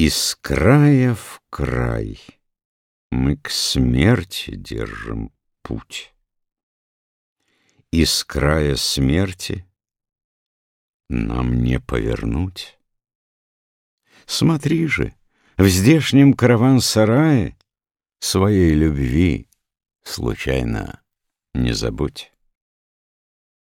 Из края в край мы к смерти держим путь. Из края смерти нам не повернуть. Смотри же, в здешнем караван-сарае Своей любви случайно не забудь.